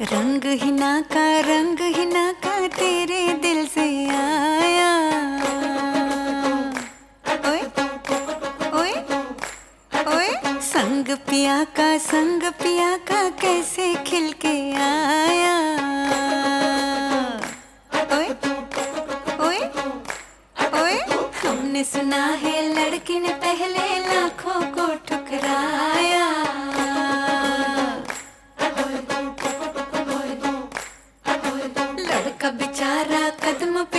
रंग हिना का, रंग हिना का तेरे दिल से आया। ओए ओए ओए, संग पिया का, संग पिया का कैसे खिल के आया। ओए ओए ओए, हमने सुना है लड़की ने पहले लाखों को का बेचारा कदम पे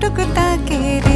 टुकटुकता के रे